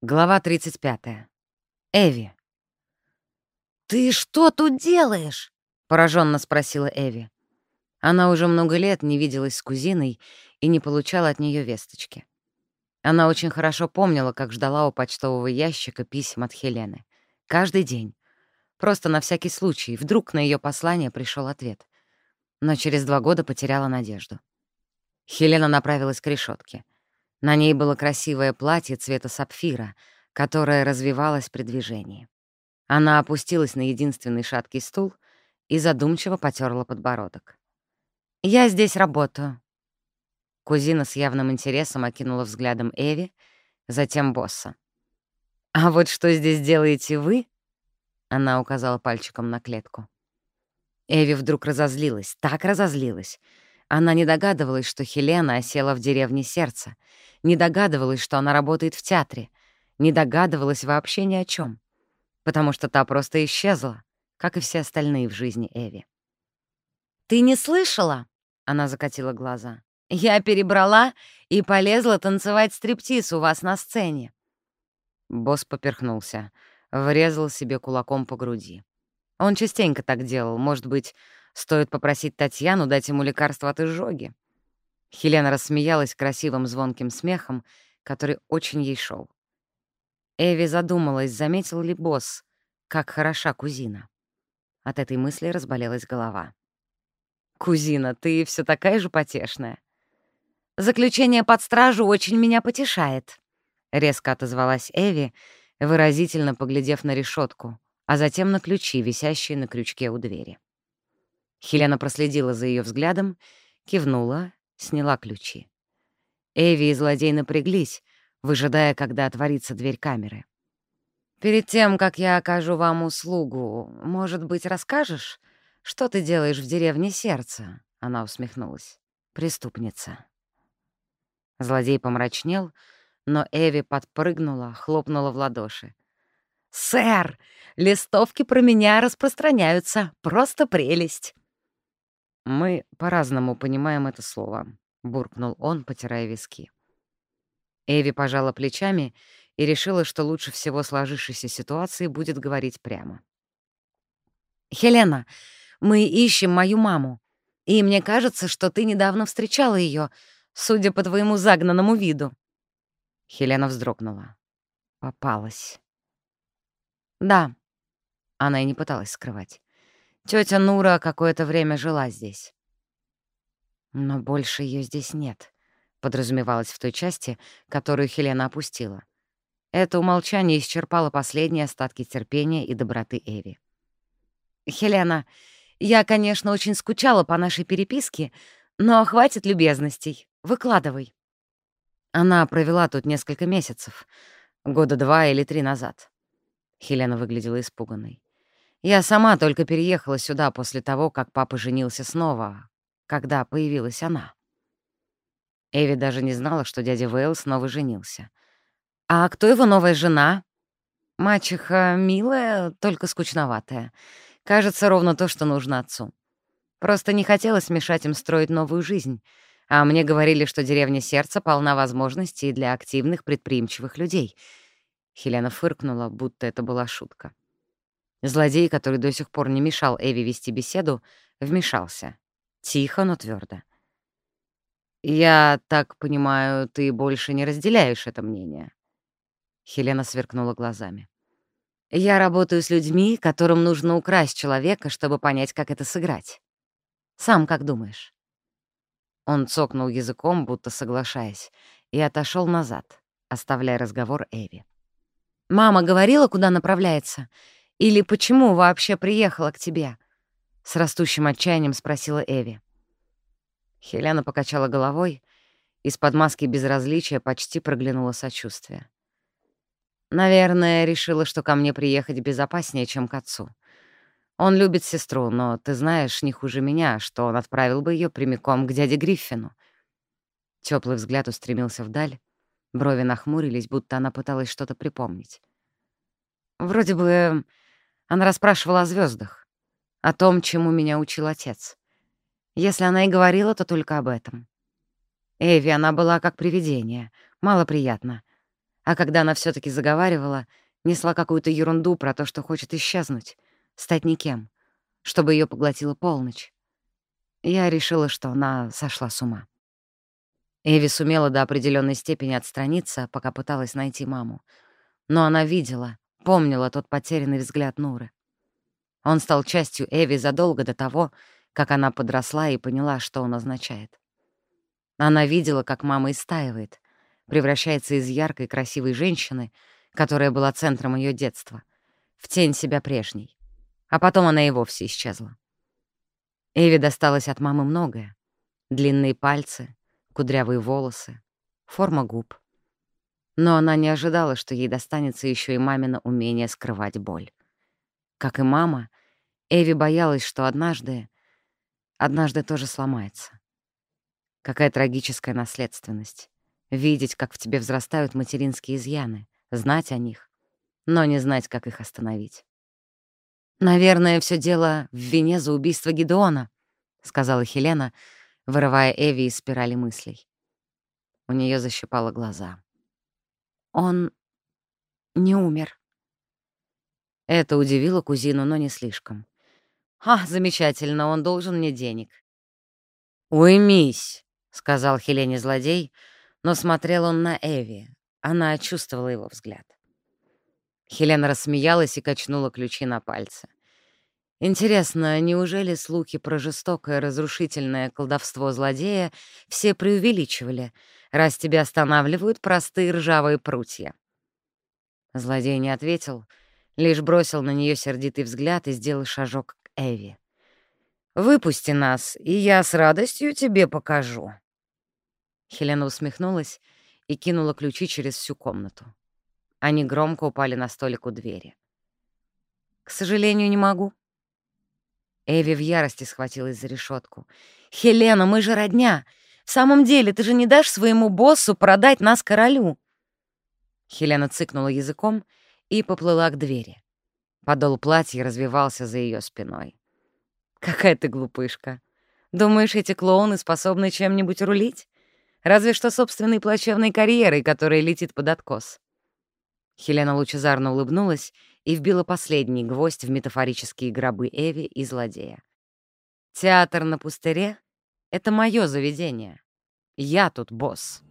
Глава 35. Эви. «Ты что тут делаешь?» — пораженно спросила Эви. Она уже много лет не виделась с кузиной и не получала от нее весточки. Она очень хорошо помнила, как ждала у почтового ящика писем от Хелены. Каждый день. Просто на всякий случай. Вдруг на ее послание пришел ответ. Но через два года потеряла надежду. Хелена направилась к решетке. На ней было красивое платье цвета сапфира, которое развивалось при движении. Она опустилась на единственный шаткий стул и задумчиво потерла подбородок. «Я здесь работаю». Кузина с явным интересом окинула взглядом Эви, затем босса. «А вот что здесь делаете вы?» Она указала пальчиком на клетку. Эви вдруг разозлилась, так разозлилась, она не догадывалась, что Хелена осела в деревне сердца, не догадывалась, что она работает в театре, не догадывалась вообще ни о чем, потому что та просто исчезла, как и все остальные в жизни Эви. «Ты не слышала?» — она закатила глаза. «Я перебрала и полезла танцевать стриптиз у вас на сцене». Босс поперхнулся, врезал себе кулаком по груди. Он частенько так делал, может быть, Стоит попросить Татьяну дать ему лекарство от изжоги. Хелена рассмеялась красивым звонким смехом, который очень ей шел. Эви задумалась, заметил ли босс, как хороша кузина. От этой мысли разболелась голова. «Кузина, ты все такая же потешная». «Заключение под стражу очень меня потешает», — резко отозвалась Эви, выразительно поглядев на решетку, а затем на ключи, висящие на крючке у двери. Хелена проследила за ее взглядом, кивнула, сняла ключи. Эви и злодей напряглись, выжидая, когда отворится дверь камеры. «Перед тем, как я окажу вам услугу, может быть, расскажешь, что ты делаешь в деревне Сердца?» Она усмехнулась. «Преступница». Злодей помрачнел, но Эви подпрыгнула, хлопнула в ладоши. «Сэр, листовки про меня распространяются. Просто прелесть!» «Мы по-разному понимаем это слово», — буркнул он, потирая виски. Эви пожала плечами и решила, что лучше всего сложившейся ситуации будет говорить прямо. «Хелена, мы ищем мою маму, и мне кажется, что ты недавно встречала ее, судя по твоему загнанному виду». Хелена вздрогнула. Попалась. «Да». Она и не пыталась скрывать. Тетя Нура какое-то время жила здесь. Но больше ее здесь нет, подразумевалось в той части, которую Хелена опустила. Это умолчание исчерпало последние остатки терпения и доброты Эви. «Хелена, я, конечно, очень скучала по нашей переписке, но хватит любезностей. Выкладывай». Она провела тут несколько месяцев, года два или три назад. Хелена выглядела испуганной. Я сама только переехала сюда после того, как папа женился снова, когда появилась она. Эви даже не знала, что дядя Вейл снова женился. «А кто его новая жена?» «Мачеха милая, только скучноватая. Кажется, ровно то, что нужно отцу. Просто не хотелось мешать им строить новую жизнь, а мне говорили, что деревня Сердца полна возможностей для активных, предприимчивых людей». Хелена фыркнула, будто это была шутка. Злодей, который до сих пор не мешал Эви вести беседу, вмешался. Тихо, но твердо. «Я так понимаю, ты больше не разделяешь это мнение?» Хелена сверкнула глазами. «Я работаю с людьми, которым нужно украсть человека, чтобы понять, как это сыграть. Сам как думаешь?» Он цокнул языком, будто соглашаясь, и отошел назад, оставляя разговор Эви. «Мама говорила, куда направляется? Или почему вообще приехала к тебе?» — с растущим отчаянием спросила Эви. Хелена покачала головой, из-под маски безразличия почти проглянуло сочувствие. «Наверное, решила, что ко мне приехать безопаснее, чем к отцу. Он любит сестру, но ты знаешь не хуже меня, что он отправил бы ее прямиком к дяде Гриффину». Теплый взгляд устремился вдаль, брови нахмурились, будто она пыталась что-то припомнить. Вроде бы она расспрашивала о звездах, о том, чему меня учил отец. Если она и говорила, то только об этом. Эви, она была как привидение, малоприятно. А когда она все таки заговаривала, несла какую-то ерунду про то, что хочет исчезнуть, стать никем, чтобы ее поглотила полночь. Я решила, что она сошла с ума. Эви сумела до определенной степени отстраниться, пока пыталась найти маму. Но она видела, помнила тот потерянный взгляд Нуры. Он стал частью Эви задолго до того, как она подросла и поняла, что он означает. Она видела, как мама истаивает, превращается из яркой, красивой женщины, которая была центром ее детства, в тень себя прежней. А потом она и вовсе исчезла. Эви досталось от мамы многое. Длинные пальцы, кудрявые волосы, форма губ. Но она не ожидала, что ей достанется еще и мамино умение скрывать боль. Как и мама, Эви боялась, что однажды, однажды тоже сломается. Какая трагическая наследственность. Видеть, как в тебе взрастают материнские изъяны, знать о них, но не знать, как их остановить. «Наверное, все дело в вине за убийство Гедеона», — сказала Хелена, вырывая Эви из спирали мыслей. У нее защипало глаза. «Он не умер». Это удивило кузину, но не слишком. «А, замечательно, он должен мне денег». «Уймись», — сказал Хелене злодей, но смотрел он на Эви. Она чувствовала его взгляд. Хелена рассмеялась и качнула ключи на пальце. Интересно, неужели слухи про жестокое разрушительное колдовство злодея все преувеличивали, раз тебя останавливают простые ржавые прутья? Злодей не ответил, лишь бросил на нее сердитый взгляд и сделал шажок к Эви. «Выпусти нас, и я с радостью тебе покажу». Хелена усмехнулась и кинула ключи через всю комнату. Они громко упали на столик у двери. «К сожалению, не могу». Эви в ярости схватилась за решетку. «Хелена, мы же родня! В самом деле, ты же не дашь своему боссу продать нас королю!» Хелена цыкнула языком и поплыла к двери. Подол платья развивался за ее спиной. «Какая ты глупышка! Думаешь, эти клоуны способны чем-нибудь рулить? Разве что собственной плачевной карьерой, которая летит под откос». Хелена лучезарно улыбнулась и вбила последний гвоздь в метафорические гробы Эви и злодея. «Театр на пустыре — это мое заведение. Я тут босс».